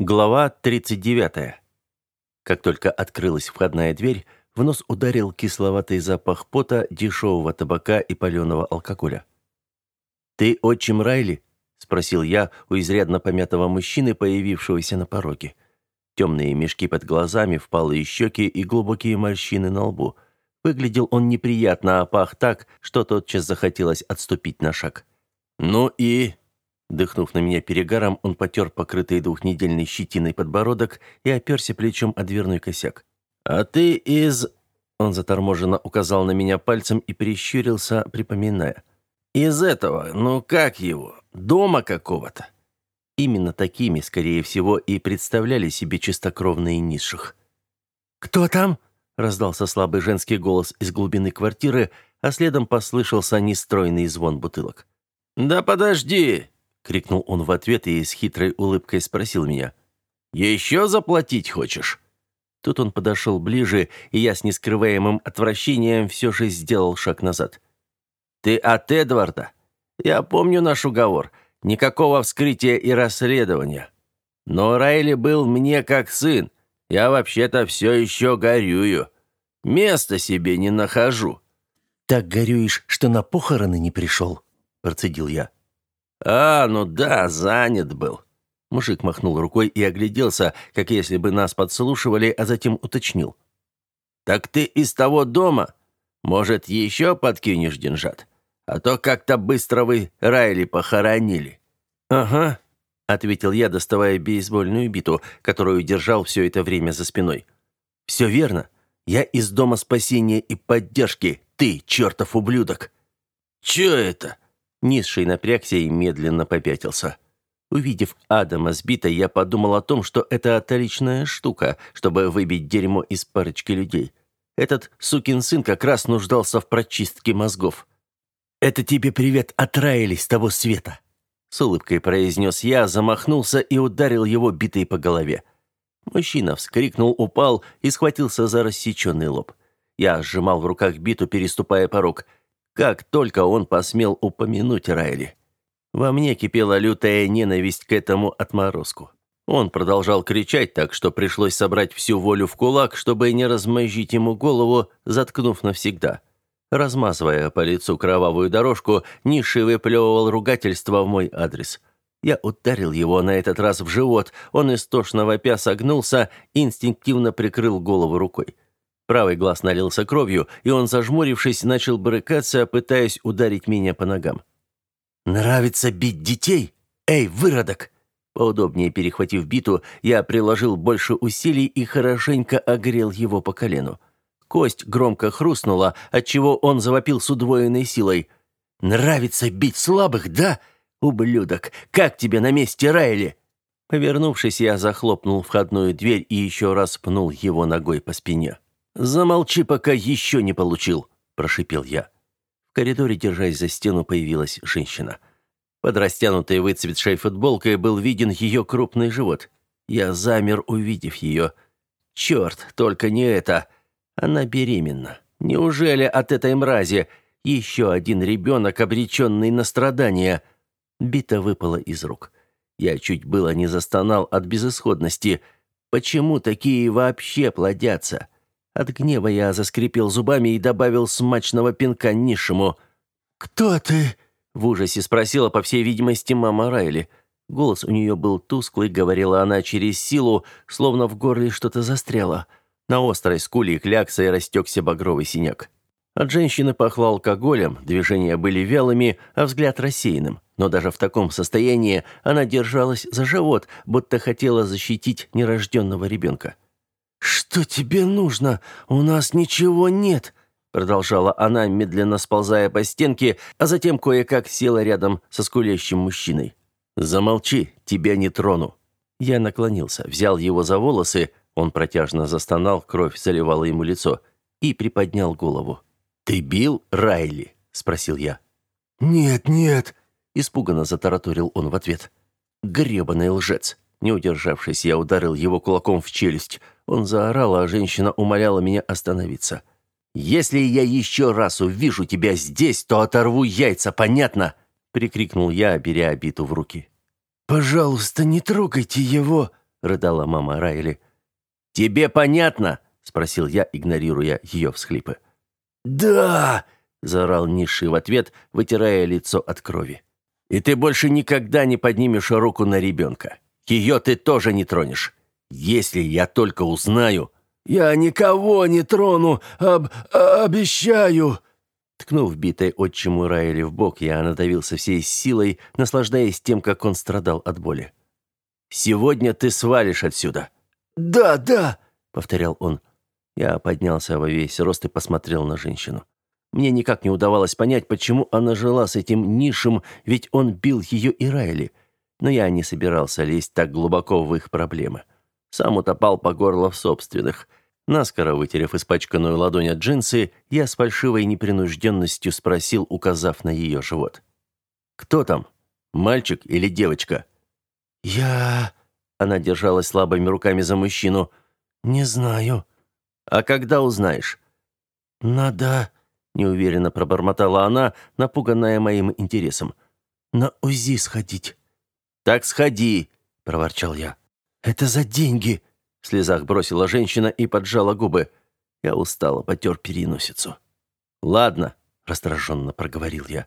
Глава 39. Как только открылась входная дверь, в нос ударил кисловатый запах пота, дешевого табака и паленого алкоголя. «Ты отчим Райли?» — спросил я у изрядно помятого мужчины, появившегося на пороге. Темные мешки под глазами, впалые щеки и глубокие морщины на лбу. Выглядел он неприятно, а пах так, что тотчас захотелось отступить на шаг. «Ну и...» Дыхнув на меня перегаром, он потер покрытый двухнедельной щетиной подбородок и оперся плечом о дверной косяк. «А ты из...» Он заторможенно указал на меня пальцем и прищурился, припоминая. «Из этого, ну как его, дома какого-то». Именно такими, скорее всего, и представляли себе чистокровные низших. «Кто там?» — раздался слабый женский голос из глубины квартиры, а следом послышался нестройный звон бутылок. «Да подожди!» Крикнул он в ответ и с хитрой улыбкой спросил меня: «Еще заплатить хочешь?" Тут он подошел ближе, и я с нескрываемым отвращением все же сделал шаг назад. «Ты от Эдварда? Я помню наш уговор. Никакого вскрытия и расследования. Но Райли был мне как сын. Я вообще-то все еще горюю. Места себе не нахожу». «Так горюешь, что на похороны не пришел?» – процедил я. «А, ну да, занят был». Мужик махнул рукой и огляделся, как если бы нас подслушивали, а затем уточнил. «Так ты из того дома? Может, еще подкинешь деньжат? А то как-то быстро вы Райли похоронили». «Ага», — ответил я, доставая бейсбольную биту, которую держал все это время за спиной. «Все верно. Я из дома спасения и поддержки. Ты, чертов ублюдок!» «Че это?» Низший напрягся и медленно попятился. Увидев Адама сбитой, я подумал о том, что это отличная штука, чтобы выбить дерьмо из парочки людей. Этот сукин сын как раз нуждался в прочистке мозгов. «Это тебе привет от Райли с того света!» С улыбкой произнес я, замахнулся и ударил его битой по голове. Мужчина вскрикнул, упал и схватился за рассеченный лоб. Я сжимал в руках биту, переступая порог – как только он посмел упомянуть Райли. Во мне кипела лютая ненависть к этому отморозку. Он продолжал кричать так, что пришлось собрать всю волю в кулак, чтобы не размозжить ему голову, заткнув навсегда. Размазывая по лицу кровавую дорожку, Ниши выплевывал ругательство в мой адрес. Я ударил его на этот раз в живот, он истошно вопя согнулся, инстинктивно прикрыл голову рукой. Правый глаз налился кровью, и он, зажмурившись, начал брыкаться, пытаясь ударить меня по ногам. «Нравится бить детей? Эй, выродок!» Поудобнее перехватив биту, я приложил больше усилий и хорошенько огрел его по колену. Кость громко хрустнула, отчего он завопил с удвоенной силой. «Нравится бить слабых, да? Ублюдок! Как тебе на месте Райли?» Повернувшись, я захлопнул входную дверь и еще раз пнул его ногой по спине. «Замолчи, пока еще не получил», – прошипел я. В коридоре, держась за стену, появилась женщина. Под растянутой выцветшей футболкой был виден ее крупный живот. Я замер, увидев ее. «Черт, только не это! Она беременна. Неужели от этой мрази еще один ребенок, обреченный на страдания?» Бита выпала из рук. Я чуть было не застонал от безысходности. «Почему такие вообще плодятся?» От гнева я заскрипел зубами и добавил смачного пинка низшему. «Кто ты?» — в ужасе спросила, по всей видимости, мама Райли. Голос у нее был тусклый, говорила она через силу, словно в горле что-то застряло. На острой скуле кляксой растекся багровый синяк. От женщины пахло алкоголем, движения были вялыми, а взгляд рассеянным. Но даже в таком состоянии она держалась за живот, будто хотела защитить нерожденного ребенка. «Что тебе нужно? У нас ничего нет!» Продолжала она, медленно сползая по стенке, а затем кое-как села рядом со скулящим мужчиной. «Замолчи, тебя не трону». Я наклонился, взял его за волосы, он протяжно застонал, кровь заливала ему лицо, и приподнял голову. «Ты бил Райли?» – спросил я. «Нет, нет», – испуганно затараторил он в ответ. «Гребаный лжец!» Не удержавшись, я ударил его кулаком в челюсть – он заорал, а женщина умоляла меня остановиться. «Если я еще раз увижу тебя здесь, то оторву яйца, понятно?» — прикрикнул я, беря обиту в руки. «Пожалуйста, не трогайте его!» — рыдала мама Райли. «Тебе понятно?» — спросил я, игнорируя ее всхлипы. «Да!» — заорал Ниши в ответ, вытирая лицо от крови. «И ты больше никогда не поднимешь руку на ребенка. Ее ты тоже не тронешь. Если я только узнаю...» «Я никого не трону, об... обещаю!» Ткнув битой отчиму Райли в бок, я надавился всей силой, наслаждаясь тем, как он страдал от боли. «Сегодня ты свалишь отсюда!» «Да, да!» — повторял он. Я поднялся во весь рост и посмотрел на женщину. Мне никак не удавалось понять, почему она жила с этим нишем, ведь он бил ее и Райли. Но я не собирался лезть так глубоко в их проблемы. Сам утопал по горло в собственных. Наскоро вытерев испачканную ладонь от джинсы, я с фальшивой непринужденностью спросил, указав на ее живот. «Кто там? Мальчик или девочка?» «Я...» Она держалась слабыми руками за мужчину. «Не знаю». «А когда узнаешь?» «Надо...» неуверенно пробормотала она, напуганная моим интересом. На УЗИ сходить. Так сходи, проворчал я. Это за деньги, в слезах бросила женщина и поджала губы. Я устало потер переносицу. Ладно, раздраженно проговорил я.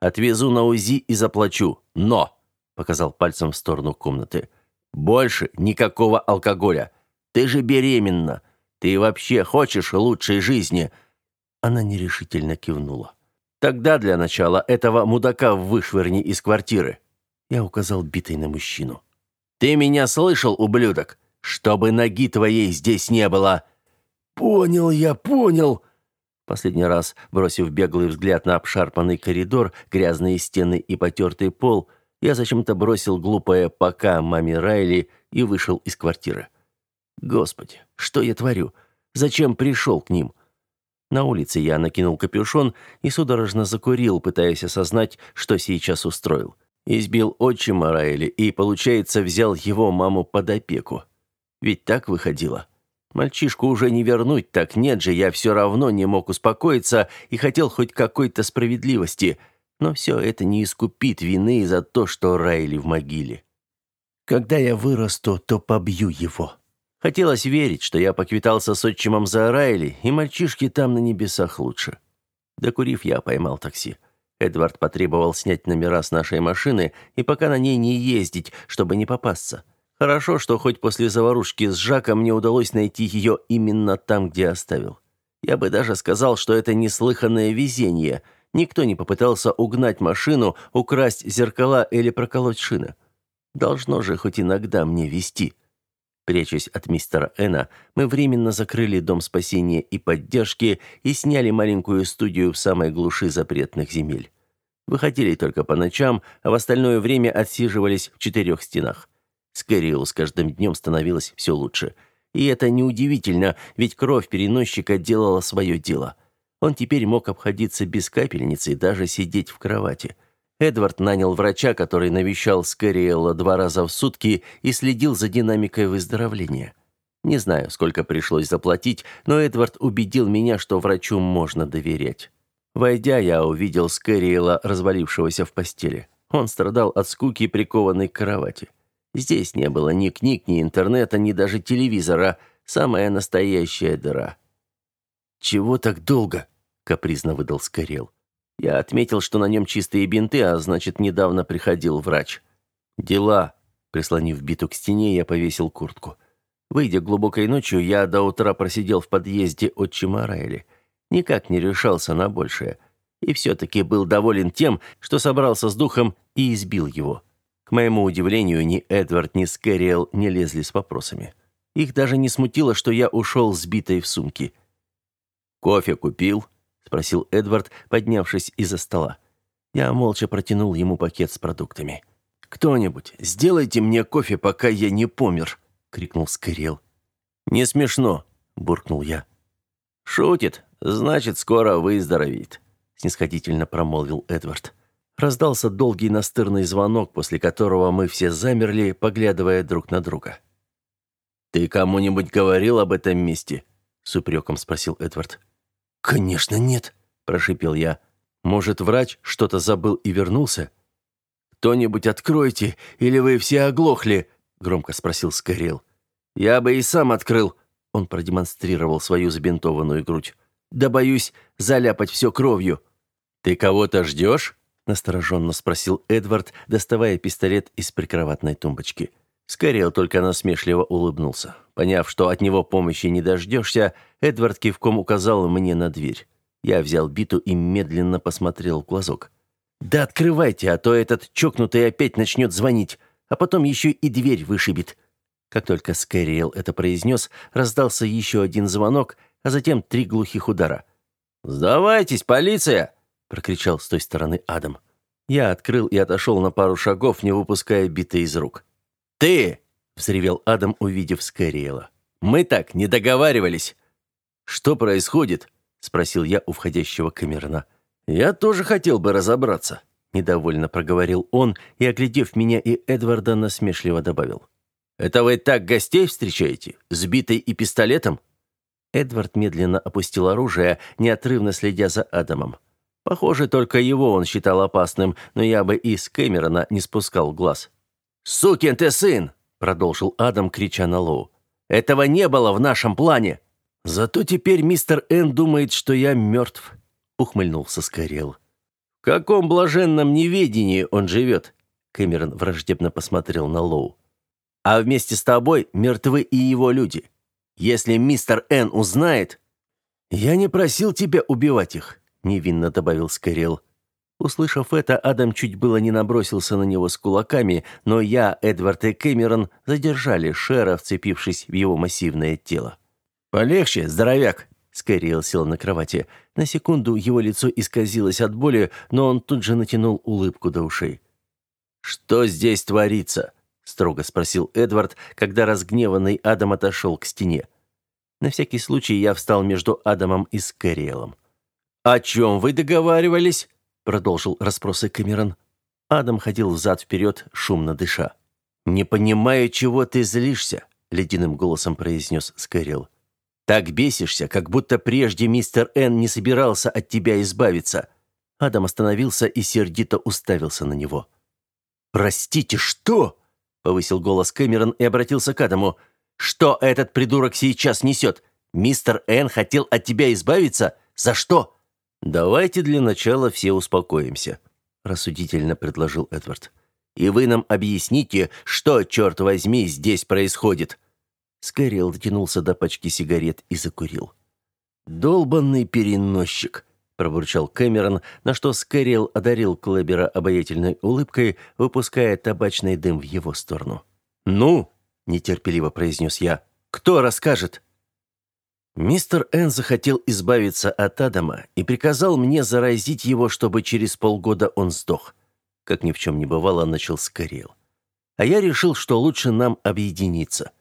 Отвезу на УЗИ и заплачу. Но, показал пальцем в сторону комнаты. Больше никакого алкоголя. Ты же беременна. Ты вообще хочешь лучшей жизни? Она нерешительно кивнула. «Тогда для начала этого мудака вышвырни из квартиры», — я указал битой на мужчину. «Ты меня слышал, ублюдок? Чтобы ноги твоей здесь не было!» «Понял я, понял!» Последний раз, бросив беглый взгляд на обшарпанный коридор, грязные стены и потертый пол, я зачем-то бросил глупое «пока» маме Райли и вышел из квартиры. «Господи, что я творю? Зачем пришел к ним?» На улице я накинул капюшон и судорожно закурил, пытаясь осознать, что сейчас устроил. Избил отчима Райли и, получается, взял его маму под опеку. Ведь так выходило. Мальчишку уже не вернуть, так нет же, я все равно не мог успокоиться и хотел хоть какой-то справедливости. Но все это не искупит вины за то, что Райли в могиле. Когда я вырасту, то побью его. Хотелось верить, что я поквитался с отчимом за Райли, и мальчишки там на небесах лучше. Докурив, я поймал такси. Эдвард потребовал снять номера с нашей машины и пока на ней не ездить, чтобы не попасться. Хорошо, что хоть после заварушки с Жаком мне удалось найти ее именно там, где оставил. Я бы даже сказал, что это неслыханное везение. Никто не попытался угнать машину, украсть зеркала или проколоть шины. Должно же хоть иногда мне вести. Прячась от мистера Эна, мы временно закрыли дом спасения и поддержки и сняли маленькую студию в самой глуши запретных земель. Выходили только по ночам, а в остальное время отсиживались в четырех стенах. Скэриэл с каждым днем становилось все лучше. И это неудивительно, ведь кровь переносчика делала свое дело. Он теперь мог обходиться без капельницы и даже сидеть в кровати – Эдвард нанял врача, который навещал Скэриэла два раза в сутки и следил за динамикой выздоровления. Не знаю, сколько пришлось заплатить, но Эдвард убедил меня, что врачу можно доверять. Войдя, я увидел Скэриэла, развалившегося в постели. Он страдал от скуки, прикованной к кровати. Здесь не было ни книг, ни интернета, ни даже телевизора. Самая настоящая дыра. «Чего так долго?» — капризно выдал Скэриэл. Я отметил, что на нем чистые бинты, а значит, недавно приходил врач. Дела. Прислонив биту к стене, я повесил куртку. Выйдя глубокой ночью, я до утра просидел в подъезде отчима Райли. Никак не решался на большее. И все-таки был доволен тем, что собрался с духом и избил его. К моему удивлению, ни Эдвард, ни Скэриэл не лезли с вопросами. Их даже не смутило, что я ушел с битой в сумке. «Кофе купил?» Спросил Эдвард, поднявшись из-за стола. Я молча протянул ему пакет с продуктами. «Кто-нибудь, сделайте мне кофе, пока я не помер!» — крикнул Скорел. «Не смешно!» — буркнул я. «Шутит, значит, скоро выздоровеет», — снисходительно промолвил Эдвард. Раздался долгий настырный звонок, после которого мы все замерли, поглядывая друг на друга. «Ты кому-нибудь говорил об этом месте?» — с упреком спросил Эдвард. «Конечно нет», – прошипел я. «Может, врач что-то забыл и вернулся?» «Кто-нибудь откройте, или вы все оглохли!» – громко спросил Скорел. Я бы и сам открыл. Он продемонстрировал свою забинтованную грудь. Да боюсь заляпать все кровью. Ты кого-то ждешь? настороженно спросил Эдвард, доставая пистолет из прикроватной тумбочки. Скорел только насмешливо улыбнулся. Поняв, что от него помощи не дождешься, Эдвард кивком указал мне на дверь. Я взял биту и медленно посмотрел в глазок. «Да открывайте, а то этот чокнутый опять начнет звонить, а потом еще и дверь вышибет». Как только Скэриэл это произнес, раздался еще один звонок, а затем три глухих удара. «Сдавайтесь, полиция!» — прокричал с той стороны Адам. Я открыл и отошел на пару шагов, не выпуская биты из рук. «Ты!» — взревел Адам, увидев Скэриэла. «Мы так не договаривались!» «Что происходит?» — спросил я у входящего Камерна. «Я тоже хотел бы разобраться», — недовольно проговорил он и, оглядев меня и Эдварда, насмешливо добавил. «Это вы так гостей встречаете? С битой и пистолетом?» Эдвард медленно опустил оружие, неотрывно следя за Адамом. Похоже, только его он считал опасным, но я бы и с Кэмерона не спускал глаз. «Сукин ты сын!» — продолжил Адам, крича на Лоу. «Этого не было в нашем плане!» «Зато теперь мистер Н думает, что я мертв», — ухмыльнулся Скорел. «В каком блаженном неведении он живет?» Кэмерон враждебно посмотрел на Лоу. «А вместе с тобой мертвы и его люди. Если мистер Н узнает...» «Я не просил тебя убивать их», — невинно добавил Скорел. Услышав это, Адам чуть было не набросился на него с кулаками, но я, Эдвард и Кэмерон задержали Шера, вцепившись в его массивное тело. «Полегче, здоровяк!» Скайриэл сел на кровати. На секунду его лицо исказилось от боли, но он тут же натянул улыбку до ушей. «Что здесь творится?» — строго спросил Эдвард, когда разгневанный Адам отошел к стене. На всякий случай я встал между Адамом и Скайриэлом. «О чем вы договаривались?» Продолжил расспросы Камерон. Адам ходил взад-вперед, шумно дыша. «Не понимаю, чего ты злишься», — ледяным голосом произнес Скэрилл. «Так бесишься, как будто прежде мистер Н не собирался от тебя избавиться». Адам остановился и сердито уставился на него. «Простите, что?» — повысил голос Кэмерон и обратился к Адаму. «Что этот придурок сейчас несет? Мистер Н хотел от тебя избавиться? За что?» «Давайте для начала все успокоимся», — рассудительно предложил Эдвард. «И вы нам объясните, что, черт возьми, здесь происходит». Скайрилл дотянулся до пачки сигарет и закурил. «Долбанный переносчик», — пробурчал Кэмерон, на что Скайрилл одарил Клэбера обаятельной улыбкой, выпуская табачный дым в его сторону. «Ну?» — нетерпеливо произнес я. «Кто расскажет?» Мистер Н захотел избавиться от Адама и приказал мне заразить его, чтобы через полгода он сдох. Как ни в чем не бывало, начал Скорел. А я решил, что лучше нам объединиться.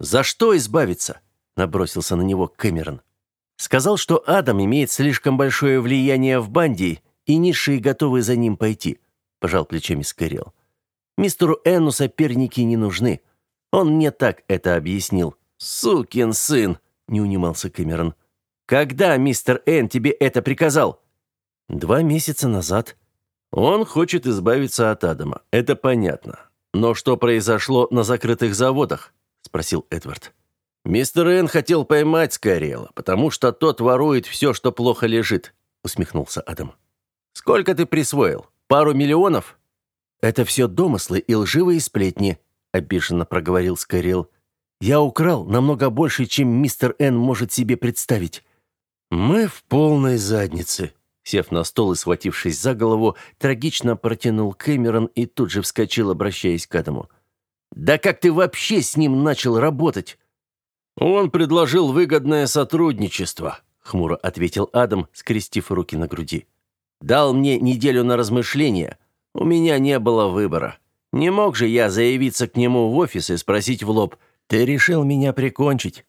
«За что избавиться?» — набросился на него Кэмерон. Сказал, что Адам имеет слишком большое влияние в банде, и низшие готовы за ним пойти. Пожал плечами Скорел. Мистеру Энну соперники не нужны. Он мне так это объяснил. «Сукин сын!» Не унимался Кэмерон. Когда мистер Н тебе это приказал? Два месяца назад. Он хочет избавиться от Адама. Это понятно. Но что произошло на закрытых заводах? спросил Эдвард. Мистер Н хотел поймать Скорела, потому что тот ворует все, что плохо лежит, усмехнулся Адам. Сколько ты присвоил? Пару миллионов? Это все домыслы и лживые сплетни, обиженно проговорил Скорел. Я украл намного больше, чем мистер Н может себе представить. Мы в полной заднице. Сев на стол и схватившись за голову, трагично протянул Кэмерон и тут же вскочил, обращаясь к Адаму. «Да как ты вообще с ним начал работать?» «Он предложил выгодное сотрудничество», — хмуро ответил Адам, скрестив руки на груди. «Дал мне неделю на размышление. У меня не было выбора. Не мог же я заявиться к нему в офис и спросить в лоб — ты решил меня прикончить?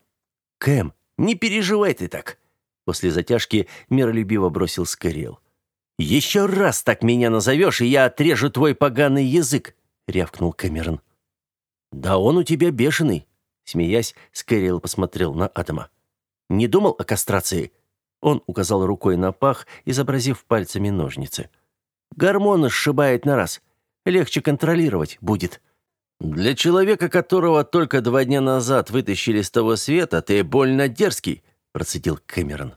Кэм, не переживай ты так. После затяжки миролюбиво бросил Скорел. «Еще раз так меня назовешь, и я отрежу твой поганый язык!» — рявкнул Кэмерон. «Да он у тебя бешеный!» Смеясь, Скэрилл посмотрел на Адама. «Не думал о кастрации?» Он указал рукой на пах, изобразив пальцами ножницы. «Гормоны сшибает на раз. Легче контролировать будет». «Для человека, которого только два дня назад вытащили с того света, ты больно дерзкий», — процедил Кэмерон.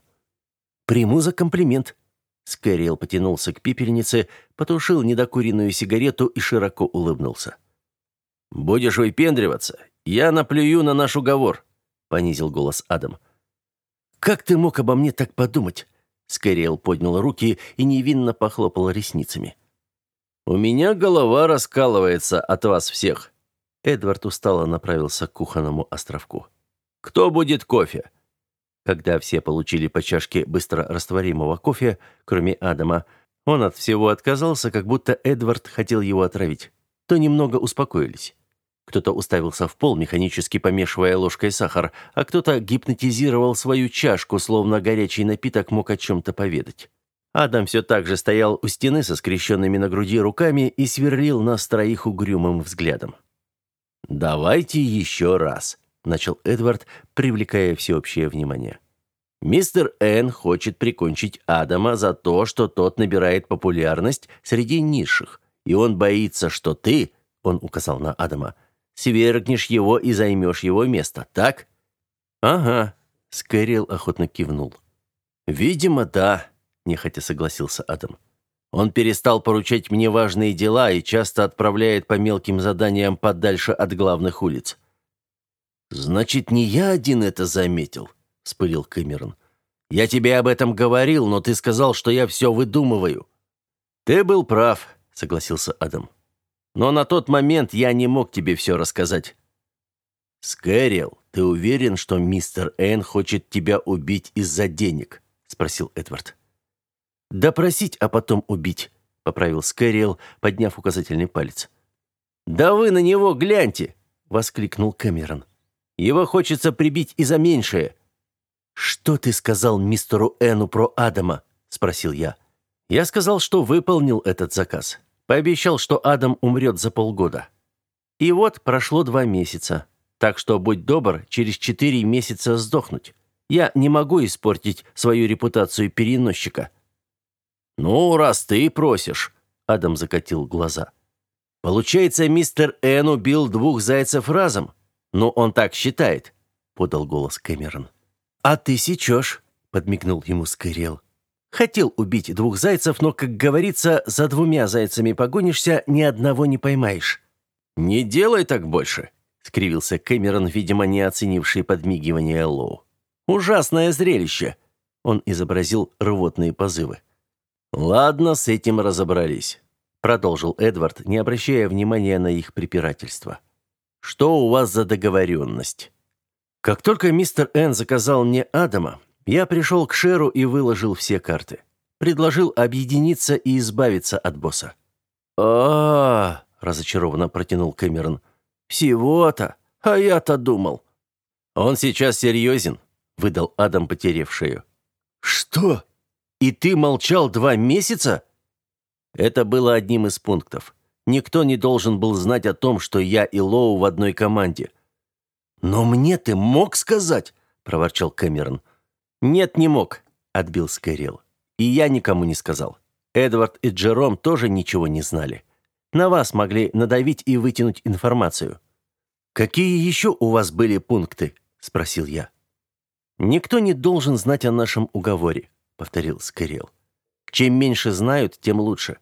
«Приму за комплимент». Скэриэл потянулся к пепельнице, потушил недокуренную сигарету и широко улыбнулся. «Будешь выпендриваться, я наплюю на наш уговор», — понизил голос Адам. «Как ты мог обо мне так подумать?» Скэриэл поднял руки и невинно похлопал ресницами. «У меня голова раскалывается от вас всех». Эдвард устало направился к кухонному островку. «Кто будет кофе?» Когда все получили по чашке быстро растворимого кофе, кроме Адама, он от всего отказался, как будто Эдвард хотел его отравить, то немного успокоились. Кто-то уставился в пол, механически помешивая ложкой сахар, а кто-то гипнотизировал свою чашку, словно горячий напиток мог о чем-то поведать. Адам все так же стоял у стены со скрещенными на груди руками и сверлил нас троих угрюмым взглядом. «Давайте еще раз», — начал Эдвард, привлекая всеобщее внимание. «Мистер Н хочет прикончить Адама за то, что тот набирает популярность среди низших, и он боится, что ты, — он указал на Адама, — свергнешь его и займешь его место, так?» «Ага», — Скэрилл охотно кивнул. «Видимо, да», — нехотя согласился Адам. «Он перестал поручать мне важные дела и часто отправляет по мелким заданиям подальше от главных улиц». «Значит, не я один это заметил», — вспылил Кэмерон. «Я тебе об этом говорил, но ты сказал, что я все выдумываю». «Ты был прав», — согласился Адам. Но на тот момент я не мог тебе все рассказать. Скэрилл, ты уверен, что мистер Н хочет тебя убить из-за денег? спросил Эдвард. Допросить, а потом убить, поправил Скэрилл, подняв указательный палец. Да вы на него гляньте, воскликнул Кэмерон. Его хочется прибить и за меньшее. Что ты сказал мистеру Эну про Адама? спросил я. Я сказал, что выполнил этот заказ. Пообещал, что Адам умрет за полгода. И вот прошло два месяца. Так что будь добр, через четыре месяца сдохнуть. Я не могу испортить свою репутацию переносчика. Ну, раз ты просишь, Адам закатил глаза. Получается, мистер Эн убил двух зайцев разом. Ну, он так считает, подал голос Кэмерон. А ты сечешь, подмигнул ему Скайрел. Хотел убить двух зайцев, но, как говорится, за двумя зайцами погонишься, ни одного не поймаешь. Не делай так больше, скривился Кэмерон, видимо, не оценивший подмигивание Лоу. Ужасное зрелище. Он изобразил рвотные позывы. Ладно, с этим разобрались, продолжил Эдвард, не обращая внимания на их препирательство. Что у вас за договоренность? Как только мистер Н заказал мне Адама, я пришел к Шеру и выложил все карты. Предложил объединиться и избавиться от босса. а, разочарованно протянул Кэмерон. «Всего-то? А я-то думал». «Он сейчас серьезен», — выдал Адам, потеряв шею. «Что? И ты молчал два месяца?» Это было одним из пунктов. Никто не должен был знать о том, что я и Лоу в одной команде. «Но мне ты мог сказать?» — проворчал Кэмерон. «Нет, не мог», — отбил Скайрилл. «И я никому не сказал. Эдвард и Джером тоже ничего не знали. На вас могли надавить и вытянуть информацию». «Какие еще у вас были пункты?» — спросил я. «Никто не должен знать о нашем уговоре», — повторил Скайрилл. «Чем меньше знают, тем лучше.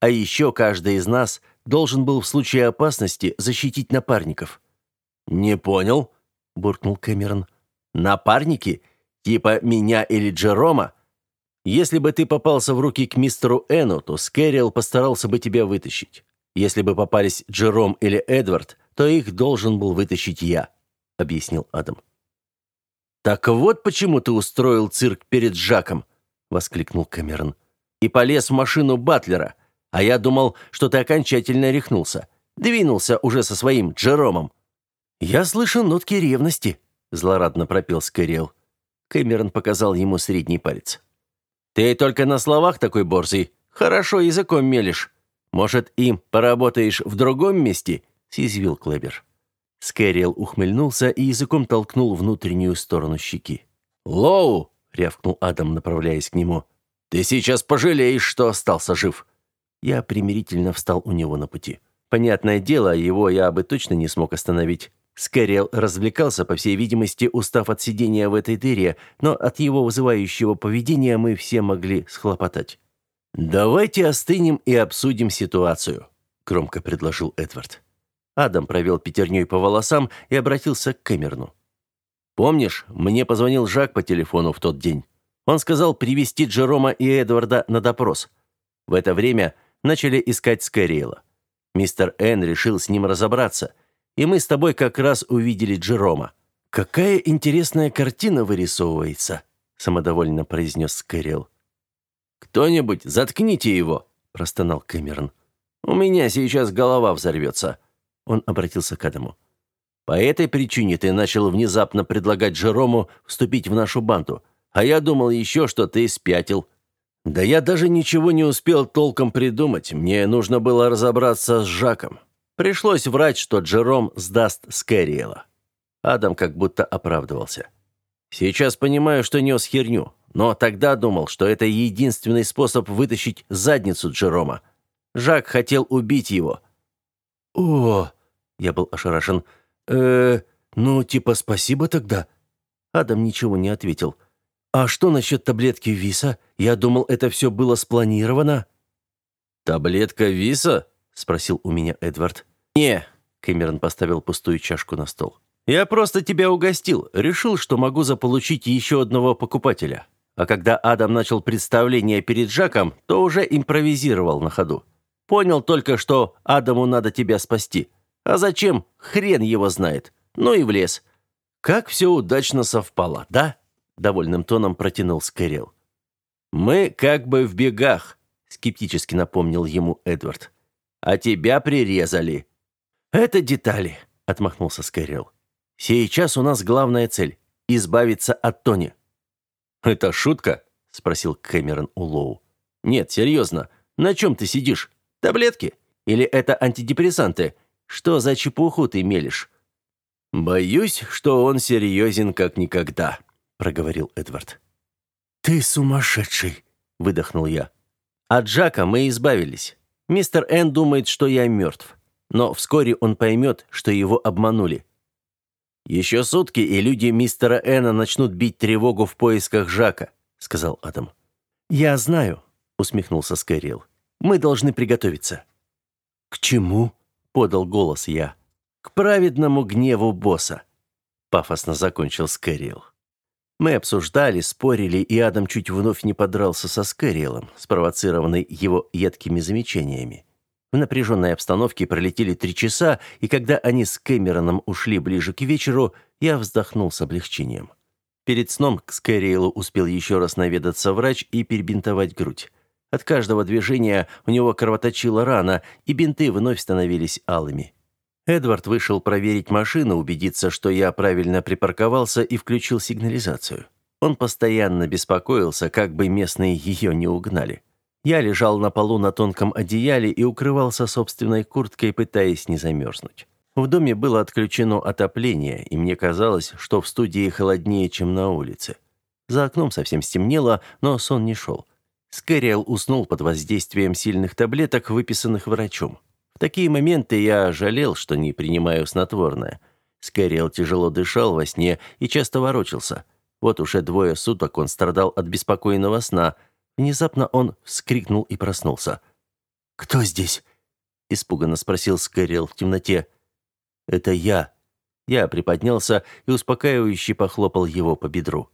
А еще каждый из нас должен был в случае опасности защитить напарников». «Не понял», — буркнул Кэмерон. «Напарники Типа меня или Джерома? Если бы ты попался в руки к мистеру Эну, то Скэрилл постарался бы тебя вытащить. Если бы попались Джером или Эдвард, то их должен был вытащить я», — объяснил Адам. «Так вот почему ты устроил цирк перед Жаком», — воскликнул Камерон. «И полез в машину Батлера. А я думал, что ты окончательно рехнулся. Двинулся уже со своим Джеромом». «Я слышу нотки ревности», — злорадно пропел Скэрилл. Кэмерон показал ему средний палец. «Ты только на словах такой борзый. Хорошо языком мелешь. Может, им поработаешь в другом месте?» — съязвил Клэбер. Скэрилл ухмыльнулся и языком толкнул внутреннюю сторону щеки. «Лоу!» — рявкнул Адам, направляясь к нему. «Ты сейчас пожалеешь, что остался жив!» Я примирительно встал у него на пути. Понятное дело, его я бы точно не смог остановить. Скэрилл развлекался, по всей видимости, устав от сидения в этой дыре, но от его вызывающего поведения мы все могли схлопотать. «Давайте остынем и обсудим ситуацию», — громко предложил Эдвард. Адам провел пятерней по волосам и обратился к Кэмерну. «Помнишь, мне позвонил Жак по телефону в тот день? Он сказал привести Джерома и Эдварда на допрос. В это время начали искать Скайриэла. Мистер Н решил с ним разобраться, и мы с тобой как раз увидели Джерома. Какая интересная картина вырисовывается, самодовольно произнес Скайриэл. Кто-нибудь, заткните его, простонал Кэмерон. У меня сейчас голова взорвется». Он обратился к Адаму. По этой причине ты начал внезапно предлагать Джерому вступить в нашу банду. А я думал еще, что ты спятил. Да я даже ничего не успел толком придумать. Мне нужно было разобраться с Жаком. Пришлось врать, что Джером сдаст Скэриэла. Адам как будто оправдывался. Сейчас понимаю, что нес херню, но тогда думал, что это единственный способ вытащить задницу Джерома. Жак хотел убить его. О, я был ошарашен. Э, ну типа спасибо тогда. Адам ничего не ответил. «А что насчет таблетки Виса? Я думал, это все было спланировано». «Таблетка Виса?» — спросил у меня Эдвард. «Не», — Кэмерон поставил пустую чашку на стол. «Я просто тебя угостил. Решил, что могу заполучить еще одного покупателя. А когда Адам начал представление перед Жаком, то уже импровизировал на ходу. Понял только, что Адаму надо тебя спасти. А зачем? Хрен его знает. Ну и в лес. Как все удачно совпало, да?» довольным тоном протянул Скэрилл. Мы как бы в бегах, скептически напомнил ему Эдвард. А тебя прирезали. Это детали, отмахнулся Скэрилл. Сейчас у нас главная цель избавиться от Тони. Это шутка? спросил Кэмерон у Лоу. Нет, серьезно. На чем ты сидишь? Таблетки или это антидепрессанты? Что за чепуху ты мелешь? Боюсь, что он серьезен как никогда проговорил Эдвард. Ты сумасшедший, выдохнул я. От Джака мы избавились. Мистер Н думает, что я мертв. Но вскоре он поймет, что его обманули. Еще сутки, и люди мистера Эна начнут бить тревогу в поисках Жака, сказал Адам. Я знаю, усмехнулся Скайрилл. Мы должны приготовиться. К чему? Подал голос я. К праведному гневу босса, пафосно закончил Скайрилл. Мы обсуждали, спорили, и Адам чуть вновь не подрался со Скэриэлом, спровоцированный его едкими замечаниями. В напряженной обстановке пролетели три часа, и когда они с Кэмероном ушли ближе к вечеру, я вздохнул с облегчением. Перед сном к Скэриэлу успел еще раз наведаться врач и перебинтовать грудь. От каждого движения у него кровоточила рана, и бинты вновь становились алыми. Эдвард вышел проверить машину, убедиться, что я правильно припарковался и включил сигнализацию. Он постоянно беспокоился, как бы местные ее не угнали. Я лежал на полу на тонком одеяле и укрывался собственной курткой, пытаясь не замерзнуть. В доме было отключено отопление, и мне казалось, что в студии холоднее, чем на улице. За окном совсем стемнело, но сон не шел. Скэриэл уснул под воздействием сильных таблеток, выписанных врачом. В такие моменты я жалел, что не принимаю снотворное. Скэрилл тяжело дышал во сне и часто ворочался. Вот уже двое суток он страдал от беспокойного сна. Внезапно он вскрикнул и проснулся. «Кто здесь?» – испуганно спросил Скэрилл в темноте. «Это я». Я приподнялся и успокаивающе похлопал его по бедру.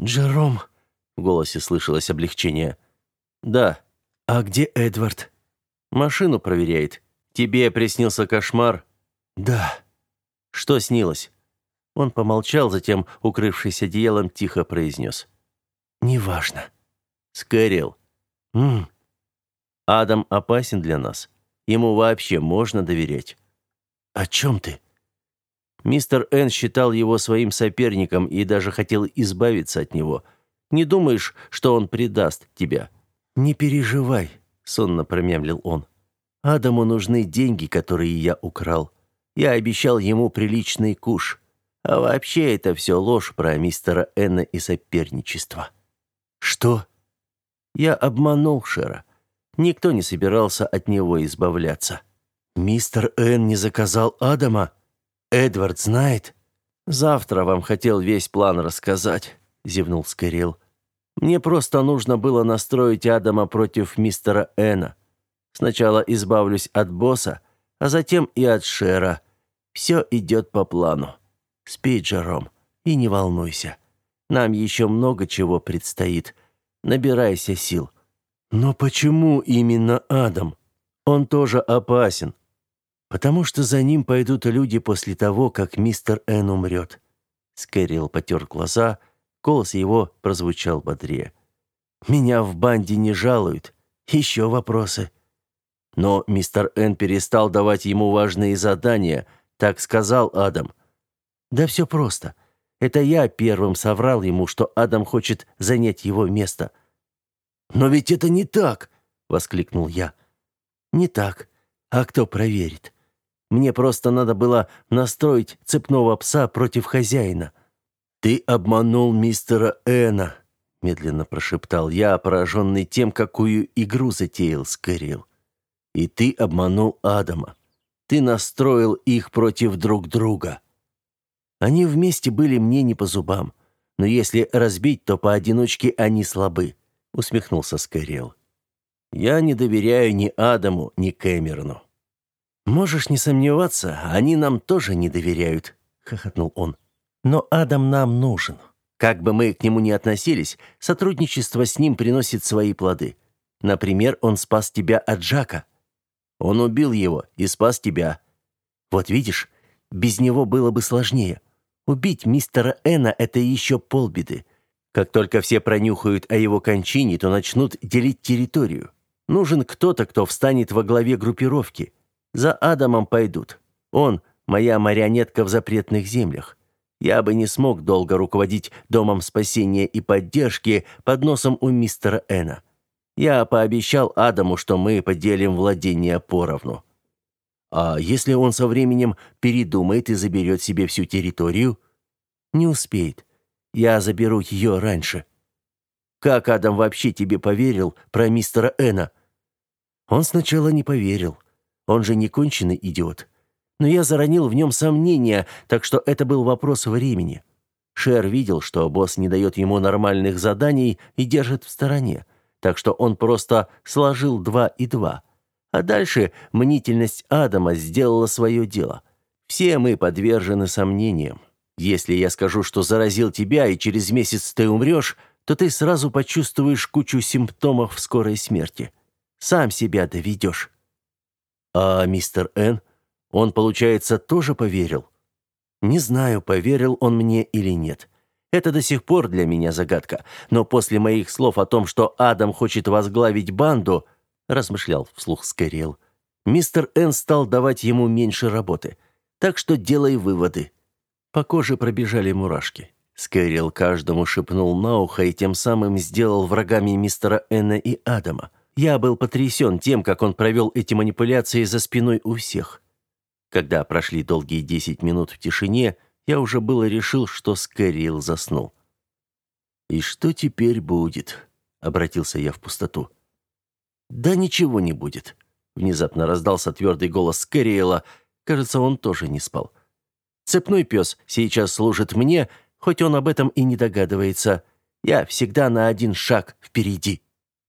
«Джером?» – в голосе слышалось облегчение. «Да». «А где Эдвард?» Машину проверяет. Тебе приснился кошмар? Да. Что снилось? Он помолчал, затем, укрывшись одеялом, тихо произнес. Неважно. Скэрилл. М. Адам опасен для нас. Ему вообще можно доверять. О чем ты? Мистер Н считал его своим соперником и даже хотел избавиться от него. Не думаешь, что он предаст тебя? Не переживай, сонно промямлил он. Адаму нужны деньги, которые я украл. Я обещал ему приличный куш. А вообще это все ложь про мистера Энна и соперничество. Что? Я обманул Шера. Никто не собирался от него избавляться. Мистер Н не заказал Адама? Эдвард знает? Завтра вам хотел весь план рассказать, зевнул Скэрилл. Мне просто нужно было настроить Адама против мистера Эна. Сначала избавлюсь от босса, а затем и от Шера. Все идет по плану. Спи, Джером, и не волнуйся. Нам еще много чего предстоит. Набирайся сил. Но почему именно Адам? Он тоже опасен. Потому что за ним пойдут люди после того, как мистер Н умрет. Скэрилл потер глаза, голос его прозвучал бодрее. Меня в банде не жалуют. Еще вопросы. Но мистер Н перестал давать ему важные задания, так сказал Адам. Да все просто. Это я первым соврал ему, что Адам хочет занять его место. Но ведь это не так, воскликнул я. Не так. А кто проверит? Мне просто надо было настроить цепного пса против хозяина. Ты обманул мистера Эна, медленно прошептал я, пораженный тем, какую игру затеял Скэрилл. И ты обманул Адама. Ты настроил их против друг друга. Они вместе были мне не по зубам. Но если разбить, то поодиночке они слабы, усмехнулся Скайрел. Я не доверяю ни Адаму, ни Кэмерону. Можешь не сомневаться, они нам тоже не доверяют, хохотнул он. Но Адам нам нужен. Как бы мы к нему ни относились, сотрудничество с ним приносит свои плоды. Например, он спас тебя от Джака. Он убил его и спас тебя. Вот видишь, без него было бы сложнее. Убить мистера Эна — это еще полбеды. Как только все пронюхают о его кончине, то начнут делить территорию. Нужен кто-то, кто встанет во главе группировки. За Адамом пойдут. Он — моя марионетка в запретных землях. Я бы не смог долго руководить Домом спасения и поддержки под носом у мистера Эна. Я пообещал Адаму, что мы поделим владение поровну. А если он со временем передумает и заберет себе всю территорию? Не успеет. Я заберу ее раньше. Как Адам вообще тебе поверил про мистера Эна? Он сначала не поверил. Он же не конченый идиот. Но я заронил в нем сомнения, так что это был вопрос времени. Шер видел, что босс не дает ему нормальных заданий и держит в стороне так что он просто сложил два и два. А дальше мнительность Адама сделала свое дело. Все мы подвержены сомнениям. Если я скажу, что заразил тебя, и через месяц ты умрешь, то ты сразу почувствуешь кучу симптомов скорой смерти. Сам себя доведешь. А мистер Н, он, получается, тоже поверил? Не знаю, поверил он мне или нет. Это до сих пор для меня загадка. Но после моих слов о том, что Адам хочет возглавить банду, размышлял вслух Скэрилл, мистер Н стал давать ему меньше работы. Так что делай выводы. По коже пробежали мурашки. Скэрилл каждому шепнул на ухо и тем самым сделал врагами мистера Энна и Адама. Я был потрясен тем, как он провел эти манипуляции за спиной у всех. Когда прошли долгие десять минут в тишине, я уже было решил, что Скэрилл заснул. «И что теперь будет?» — обратился я в пустоту. «Да ничего не будет», — внезапно раздался твердый голос Скэрилла. Кажется, он тоже не спал. «Цепной пес сейчас служит мне, хоть он об этом и не догадывается. Я всегда на один шаг впереди».